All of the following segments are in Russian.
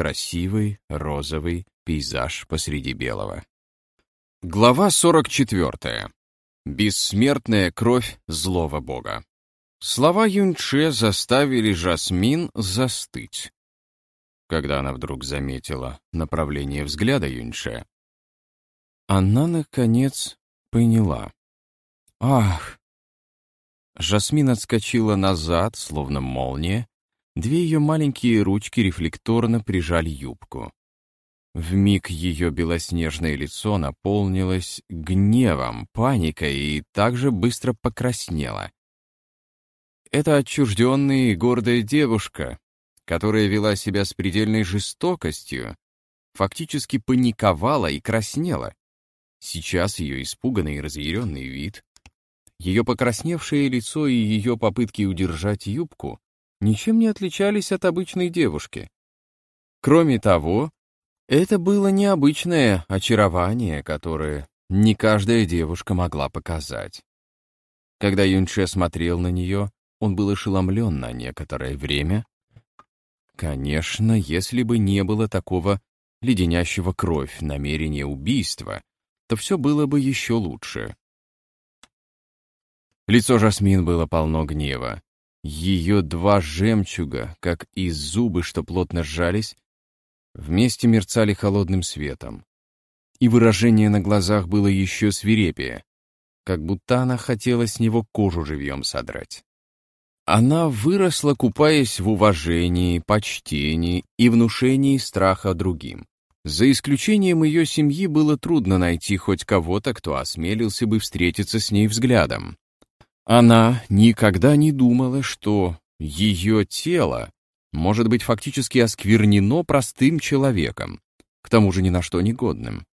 красивый розовый пейзаж посреди белого. Глава 44. Бессмертная кровь злого бога. Слова Юньче заставили Жасмин застыть. Когда она вдруг заметила направление взгляда Юньче, она, наконец, поняла. «Ах!» Жасмин отскочила назад, словно молния. Две ее маленькие ручки рефлекторно прижали юбку. В миг ее белоснежное лицо наполнилось гневом, паникой и также быстро покраснело. Эта отчужденная и гордая девушка, которая вела себя с предельной жестокостью, фактически паниковала и краснела. Сейчас ее испуганный и разъяренный вид, ее покрасневшее лицо и ее попытки удержать юбку ничем не отличались от обычной девушки. Кроме того, это было необычное очарование, которое не каждая девушка могла показать. Когда Юньше смотрел на нее, он был ошеломлен на некоторое время. Конечно, если бы не было такого леденящего кровь намерения убийства, то все было бы еще лучше. Лицо Жасмин было полно гнева. Ее два жемчуга, как и зубы, что плотно сжались, вместе мерцали холодным светом. И выражение на глазах было еще свирепее, как будто она хотела с него кожу живьем содрать. Она выросла, купаясь в уважении, почтении и внушении страха другим. За исключением ее семьи было трудно найти хоть кого-то, кто осмелился бы встретиться с ней взглядом. Она никогда не думала, что ее тело может быть фактически осквернено простым человеком, к тому же ни на что негодным.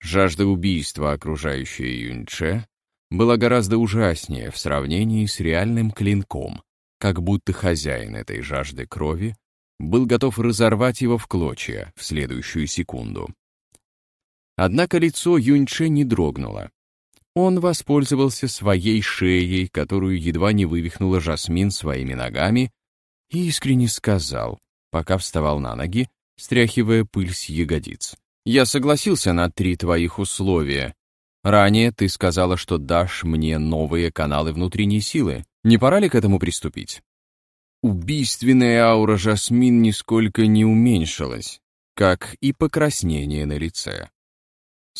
Жажда убийства, окружающая Юньче, была гораздо ужаснее в сравнении с реальным клинком, как будто хозяин этой жажды крови был готов разорвать его в клочья в следующую секунду. Однако лицо Юньче не дрогнуло. Он воспользовался своей шеей, которую едва не вывихнула Жасмин своими ногами, и искренне сказал, пока вставал на ноги, стряхивая пыль с ягодиц. «Я согласился на три твоих условия, Ранее ты сказала, что дашь мне новые каналы внутренней силы. Не пора ли к этому приступить? Убийственная аура Жасмин нисколько не уменьшилась, как и покраснение на лице.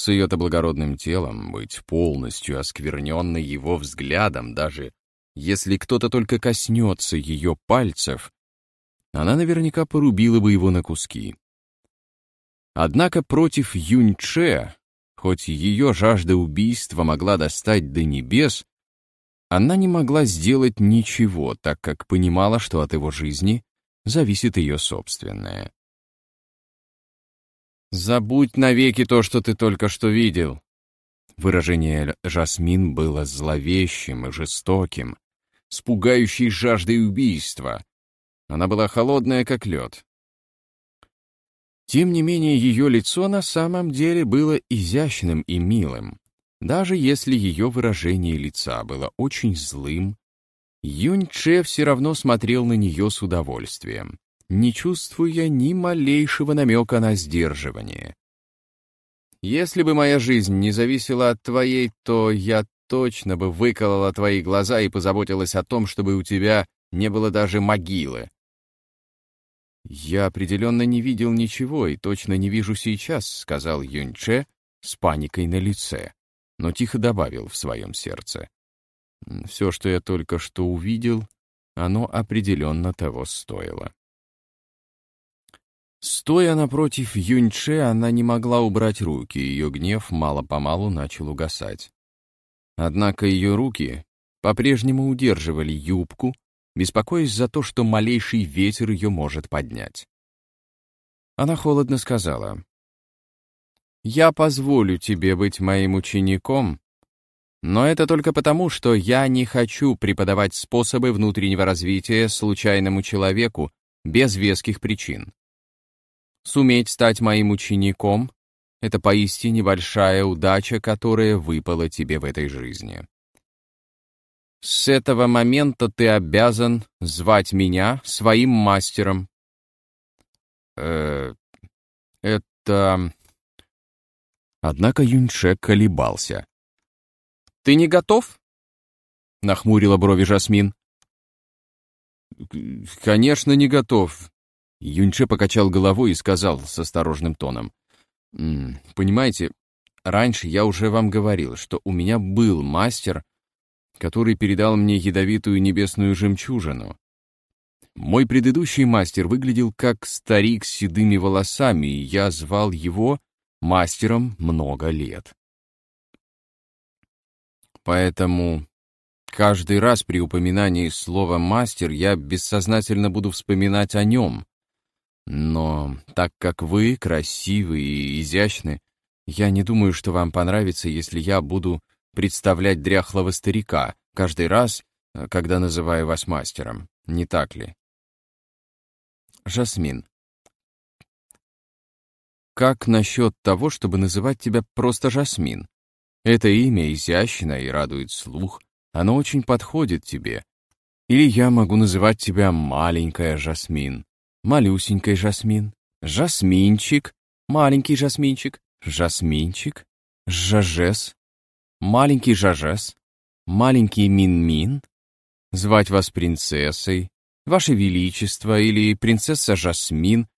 С ее-то благородным телом быть полностью оскверненной его взглядом, даже если кто-то только коснется ее пальцев, она наверняка порубила бы его на куски. Однако против Юньче Хоть ее жажда убийства могла достать до небес, она не могла сделать ничего, так как понимала, что от его жизни зависит ее собственная. «Забудь навеки то, что ты только что видел». Выражение Жасмин было зловещим и жестоким, с пугающей жаждой убийства. Она была холодная, как лед. Тем не менее, ее лицо на самом деле было изящным и милым. Даже если ее выражение лица было очень злым, Юнь-Че все равно смотрел на нее с удовольствием, не чувствуя ни малейшего намека на сдерживание. «Если бы моя жизнь не зависела от твоей, то я точно бы выколола твои глаза и позаботилась о том, чтобы у тебя не было даже могилы», «Я определенно не видел ничего и точно не вижу сейчас», — сказал Юньче с паникой на лице, но тихо добавил в своем сердце. «Все, что я только что увидел, оно определенно того стоило». Стоя напротив Юньче, она не могла убрать руки, ее гнев мало-помалу начал угасать. Однако ее руки по-прежнему удерживали юбку, беспокоясь за то, что малейший ветер ее может поднять. Она холодно сказала, «Я позволю тебе быть моим учеником, но это только потому, что я не хочу преподавать способы внутреннего развития случайному человеку без веских причин. Суметь стать моим учеником — это поистине большая удача, которая выпала тебе в этой жизни. С этого момента ты обязан звать меня своим мастером. это...» Однако Юньше колебался. «Ты не готов?» — нахмурила брови Жасмин. «Конечно, не готов». Юньше покачал головой и сказал с осторожным тоном. «Понимаете, раньше я уже вам говорил, что у меня был мастер, который передал мне ядовитую небесную жемчужину. Мой предыдущий мастер выглядел как старик с седыми волосами, и я звал его мастером много лет. Поэтому каждый раз при упоминании слова «мастер» я бессознательно буду вспоминать о нем. Но так как вы красивы и изящны, я не думаю, что вам понравится, если я буду представлять дряхлого старика каждый раз, когда называю вас мастером. Не так ли? Жасмин. Как насчет того, чтобы называть тебя просто Жасмин? Это имя изящно и радует слух, оно очень подходит тебе. Или я могу называть тебя маленькая Жасмин, малюсенькая Жасмин, Жасминчик, маленький Жасминчик, Жасминчик, Жажес, маленький Жажес, маленький Мин-Мин, звать вас принцессой, ваше величество или принцесса Жасмин.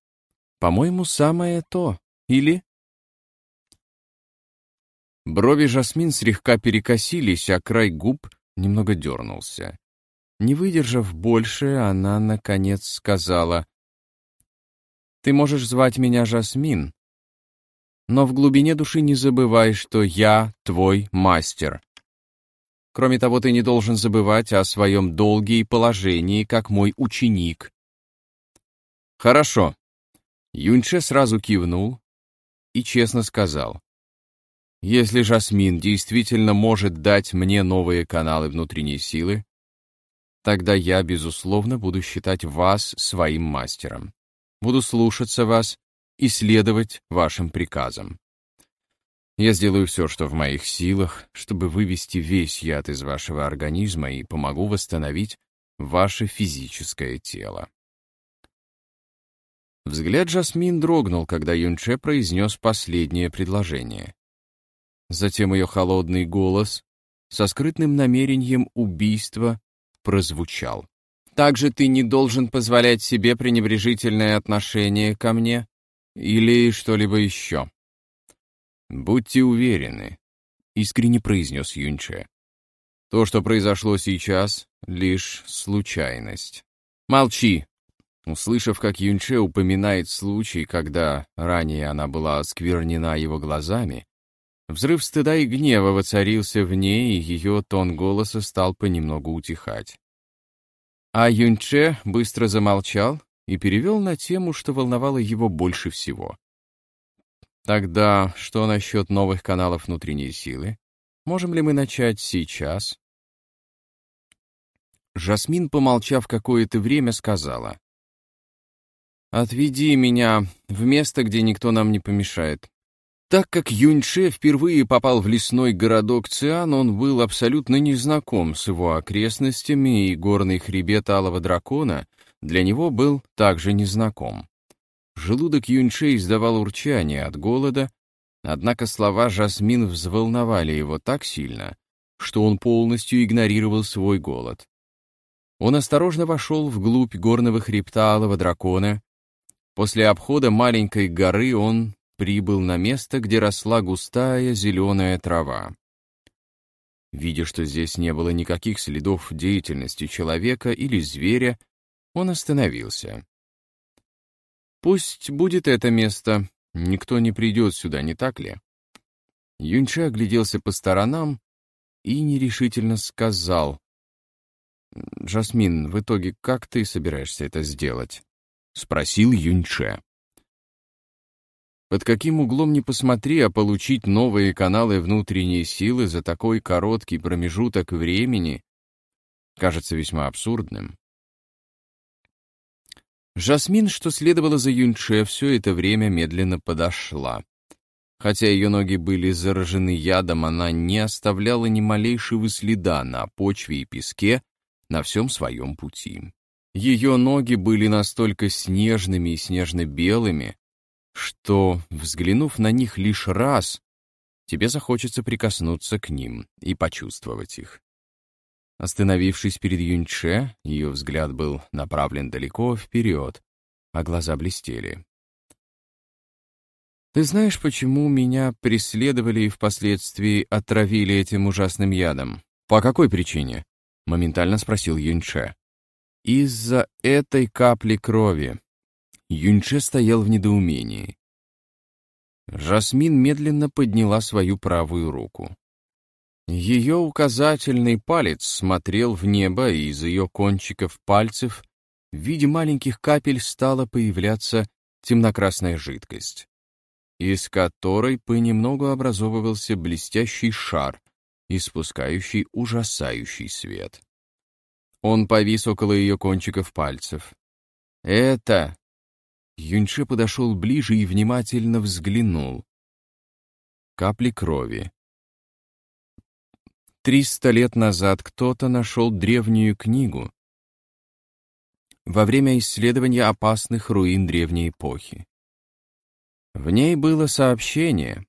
По-моему, самое то. Или... Брови Жасмин слегка перекосились, а край губ немного дернулся. Не выдержав больше, она, наконец, сказала, «Ты можешь звать меня Жасмин, но в глубине души не забывай, что я твой мастер. Кроме того, ты не должен забывать о своем долге и положении, как мой ученик». «Хорошо». Юньше сразу кивнул и честно сказал, если Жасмин действительно может дать мне новые каналы внутренней силы, тогда я, безусловно, буду считать вас своим мастером. Буду слушаться вас и следовать вашим приказам. Я сделаю все, что в моих силах, чтобы вывести весь яд из вашего организма и помогу восстановить ваше физическое тело. Взгляд Жасмин дрогнул, когда Юнче произнес последнее предложение. Затем ее холодный голос со скрытным намерением убийства прозвучал. «Также ты не должен позволять себе пренебрежительное отношение ко мне или что-либо еще». «Будьте уверены», — искренне произнес Юнче. «То, что произошло сейчас, — лишь случайность». «Молчи!» Услышав, как Юнче упоминает случай, когда ранее она была осквернена его глазами, Взрыв стыда и гнева воцарился в ней, и ее тон голоса стал понемногу утихать. А Юньче быстро замолчал и перевел на тему, что волновало его больше всего. Тогда что насчет новых каналов внутренней силы? Можем ли мы начать сейчас? Жасмин, помолчав какое-то время, сказала. «Отведи меня в место, где никто нам не помешает. Так как Юньше впервые попал в лесной городок Циан, он был абсолютно незнаком с его окрестностями, и горный хребет Алого Дракона для него был также незнаком. Желудок Юньше издавал урчание от голода, однако слова Жасмин взволновали его так сильно, что он полностью игнорировал свой голод. Он осторожно вошел вглубь горного хребта Алого Дракона. После обхода маленькой горы он прибыл на место, где росла густая зеленая трава. Видя, что здесь не было никаких следов деятельности человека или зверя, он остановился. «Пусть будет это место. Никто не придет сюда, не так ли?» Юньча огляделся по сторонам и нерешительно сказал. «Жасмин, в итоге как ты собираешься это сделать?» — спросил Юньче. Под каким углом ни посмотри, а получить новые каналы внутренней силы за такой короткий промежуток времени кажется весьма абсурдным. Жасмин, что следовало за Юньше, все это время медленно подошла. Хотя ее ноги были заражены ядом, она не оставляла ни малейшего следа на почве и песке на всем своем пути. Ее ноги были настолько снежными и снежно-белыми, что, взглянув на них лишь раз, тебе захочется прикоснуться к ним и почувствовать их. Остановившись перед Юньче, ее взгляд был направлен далеко вперед, а глаза блестели. «Ты знаешь, почему меня преследовали и впоследствии отравили этим ужасным ядом? По какой причине?» — моментально спросил Юньче. «Из-за этой капли крови». Юньче стоял в недоумении. Жасмин медленно подняла свою правую руку. Ее указательный палец смотрел в небо, и из ее кончиков пальцев в виде маленьких капель стала появляться темнокрасная жидкость, из которой понемногу образовывался блестящий шар, испускающий ужасающий свет. Он повис около ее кончиков пальцев. «Это...» Юньше подошел ближе и внимательно взглянул. Капли крови. Триста лет назад кто-то нашел древнюю книгу во время исследования опасных руин древней эпохи. В ней было сообщение.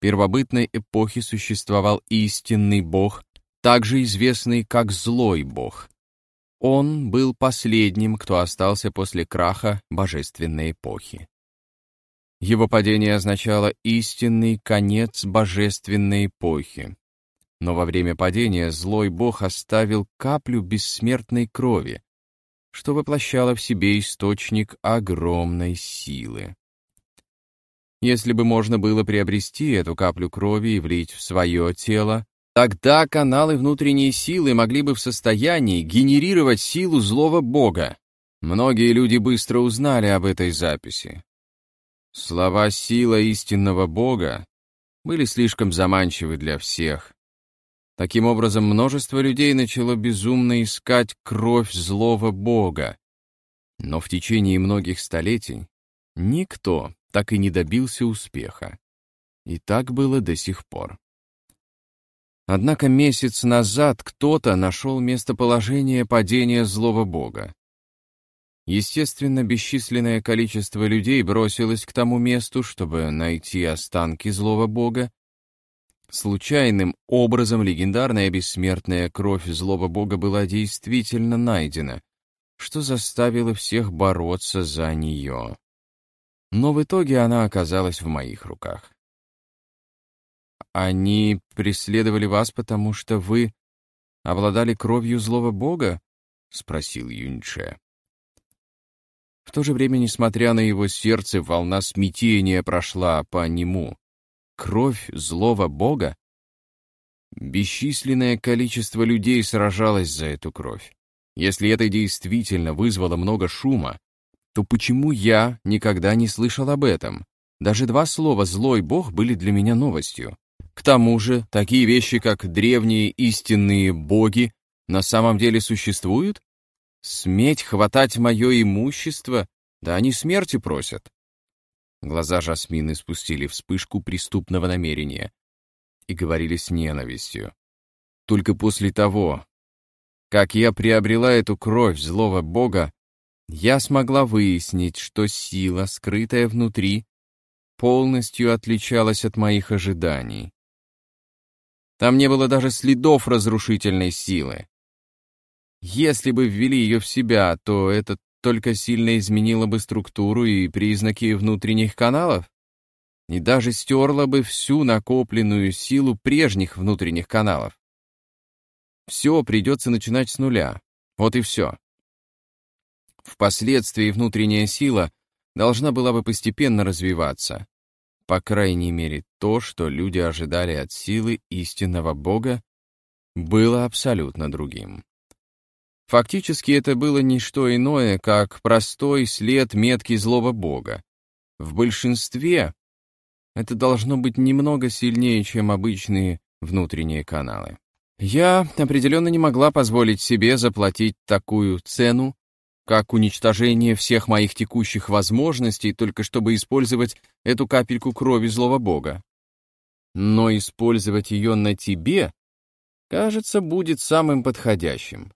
Первобытной эпохе существовал истинный бог, также известный как злой бог. Он был последним, кто остался после краха божественной эпохи. Его падение означало истинный конец божественной эпохи. Но во время падения злой бог оставил каплю бессмертной крови, что воплощало в себе источник огромной силы. Если бы можно было приобрести эту каплю крови и влить в свое тело, тогда каналы внутренней силы могли бы в состоянии генерировать силу злого бога. Многие люди быстро узнали об этой записи. Слова «сила истинного бога» были слишком заманчивы для всех, Таким образом, множество людей начало безумно искать кровь злого бога. Но в течение многих столетий никто так и не добился успеха. И так было до сих пор. Однако месяц назад кто-то нашел местоположение падения злого бога. Естественно, бесчисленное количество людей бросилось к тому месту, чтобы найти останки злого бога Случайным образом легендарная бессмертная кровь злого бога была действительно найдена, что заставило всех бороться за нее. Но в итоге она оказалась в моих руках. «Они преследовали вас, потому что вы обладали кровью злого бога?» — спросил Юньче. В то же время, несмотря на его сердце, волна смятения прошла по нему кровь злого бога? Бесчисленное количество людей сражалось за эту кровь. Если это действительно вызвало много шума, то почему я никогда не слышал об этом? Даже два слова «злой бог» были для меня новостью. К тому же, такие вещи, как древние истинные боги, на самом деле существуют? Сметь хватать мое имущество? Да они смерти просят. Глаза Жасмины спустили вспышку преступного намерения и говорили с ненавистью. Только после того, как я приобрела эту кровь злого бога, я смогла выяснить, что сила, скрытая внутри, полностью отличалась от моих ожиданий. Там не было даже следов разрушительной силы. Если бы ввели ее в себя, то этот только сильно изменила бы структуру и признаки внутренних каналов, и даже стерла бы всю накопленную силу прежних внутренних каналов. Все придется начинать с нуля. Вот и все. Впоследствии внутренняя сила должна была бы постепенно развиваться. По крайней мере, то, что люди ожидали от силы истинного Бога, было абсолютно другим. Фактически это было не что иное, как простой след метки злого бога. В большинстве это должно быть немного сильнее, чем обычные внутренние каналы. Я определенно не могла позволить себе заплатить такую цену, как уничтожение всех моих текущих возможностей, только чтобы использовать эту капельку крови злого бога. Но использовать ее на тебе, кажется, будет самым подходящим.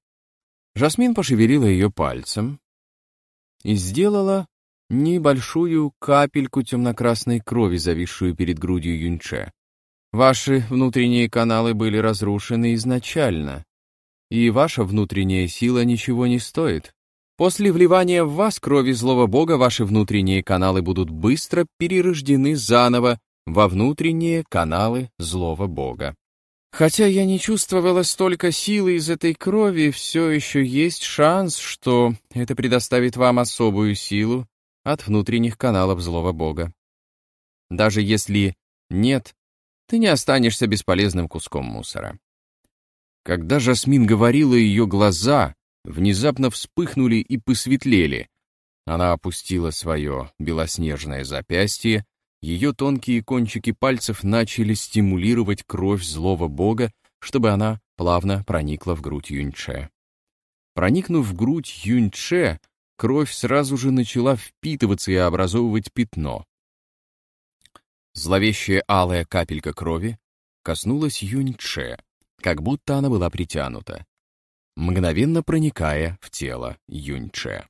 Жасмин пошевелила ее пальцем и сделала небольшую капельку темно-красной крови, зависшую перед грудью Юньче. Ваши внутренние каналы были разрушены изначально, и ваша внутренняя сила ничего не стоит. После вливания в вас крови злого бога ваши внутренние каналы будут быстро перерождены заново во внутренние каналы злого бога. Хотя я не чувствовала столько силы из этой крови, все еще есть шанс, что это предоставит вам особую силу от внутренних каналов злого бога. Даже если нет, ты не останешься бесполезным куском мусора. Когда Жасмин говорила, ее глаза внезапно вспыхнули и посветлели. Она опустила свое белоснежное запястье ее тонкие кончики пальцев начали стимулировать кровь злого бога, чтобы она плавно проникла в грудь Юньче. Проникнув в грудь Юньче, кровь сразу же начала впитываться и образовывать пятно. Зловещая алая капелька крови коснулась Юньче, как будто она была притянута, мгновенно проникая в тело Юньче.